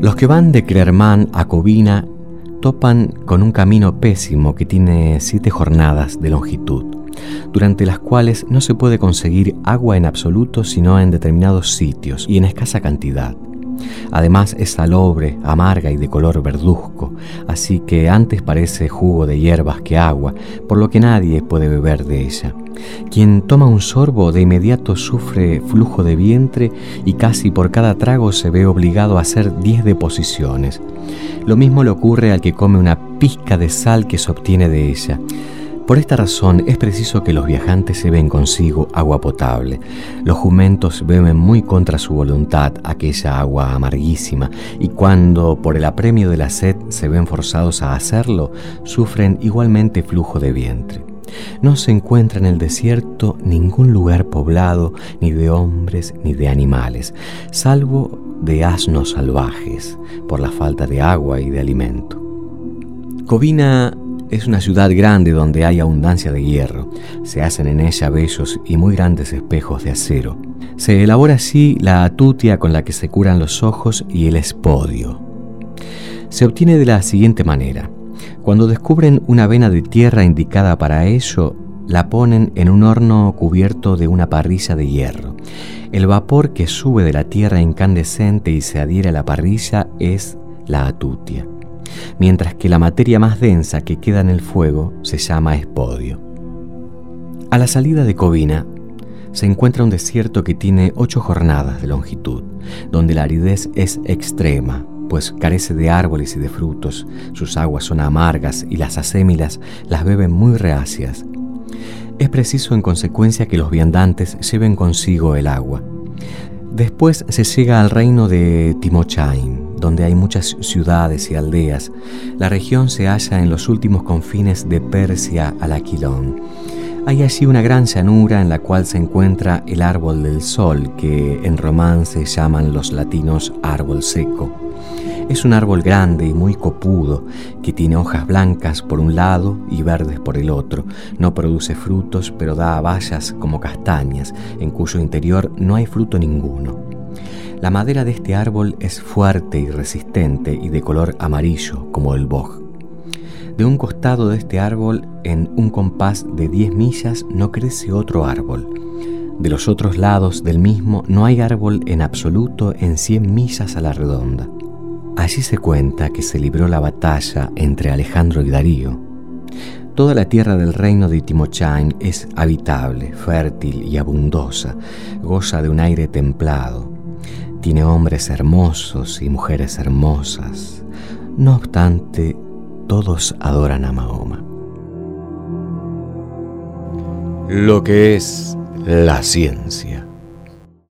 Los que van de Clermont a Covina topan con un camino pésimo que tiene siete jornadas de longitud, durante las cuales no se puede conseguir agua en absoluto sino en determinados sitios y en escasa cantidad. Además es salobre, amarga y de color verduzco, así que antes parece jugo de hierbas que agua, por lo que nadie puede beber de ella. Quien toma un sorbo de inmediato sufre flujo de vientre y casi por cada trago se ve obligado a hacer 10 deposiciones. Lo mismo le ocurre al que come una pizca de sal que se obtiene de ella. Por esta razón es preciso que los viajantes lleven consigo agua potable. Los jumentos beben muy contra su voluntad aquella agua amarguísima y cuando por el apremio de la sed se ven forzados a hacerlo, sufren igualmente flujo de vientre. No se encuentra en el desierto ningún lugar poblado ni de hombres ni de animales, salvo de asnos salvajes, por la falta de agua y de alimento. Covina es una ciudad grande donde hay abundancia de hierro. Se hacen en ella bellos y muy grandes espejos de acero. Se elabora así la atutia con la que se curan los ojos y el espodio. Se obtiene de la siguiente manera. Cuando descubren una vena de tierra indicada para ello, la ponen en un horno cubierto de una parrilla de hierro. El vapor que sube de la tierra incandescente y se adhiere a la parrilla es la atutia mientras que la materia más densa que queda en el fuego se llama espodio. A la salida de Covina se encuentra un desierto que tiene ocho jornadas de longitud, donde la aridez es extrema, pues carece de árboles y de frutos, sus aguas son amargas y las asémilas las beben muy reacias. Es preciso en consecuencia que los viandantes lleven consigo el agua. Después se llega al reino de Timochain, donde hay muchas ciudades y aldeas. La región se halla en los últimos confines de Persia al Aquilón. Hay allí una gran llanura en la cual se encuentra el árbol del sol, que en romance llaman los latinos árbol seco. Es un árbol grande y muy copudo, que tiene hojas blancas por un lado y verdes por el otro. No produce frutos, pero da bayas como castañas, en cuyo interior no hay fruto ninguno. La madera de este árbol es fuerte y resistente y de color amarillo como el boj. De un costado de este árbol, en un compás de 10 millas, no crece otro árbol. De los otros lados del mismo no hay árbol en absoluto en 100 millas a la redonda. Allí se cuenta que se libró la batalla entre Alejandro y Darío. Toda la tierra del reino de Timochain es habitable, fértil y abundosa, goza de un aire templado. Tiene hombres hermosos y mujeres hermosas. No obstante, todos adoran a Mahoma. Lo que es la ciencia.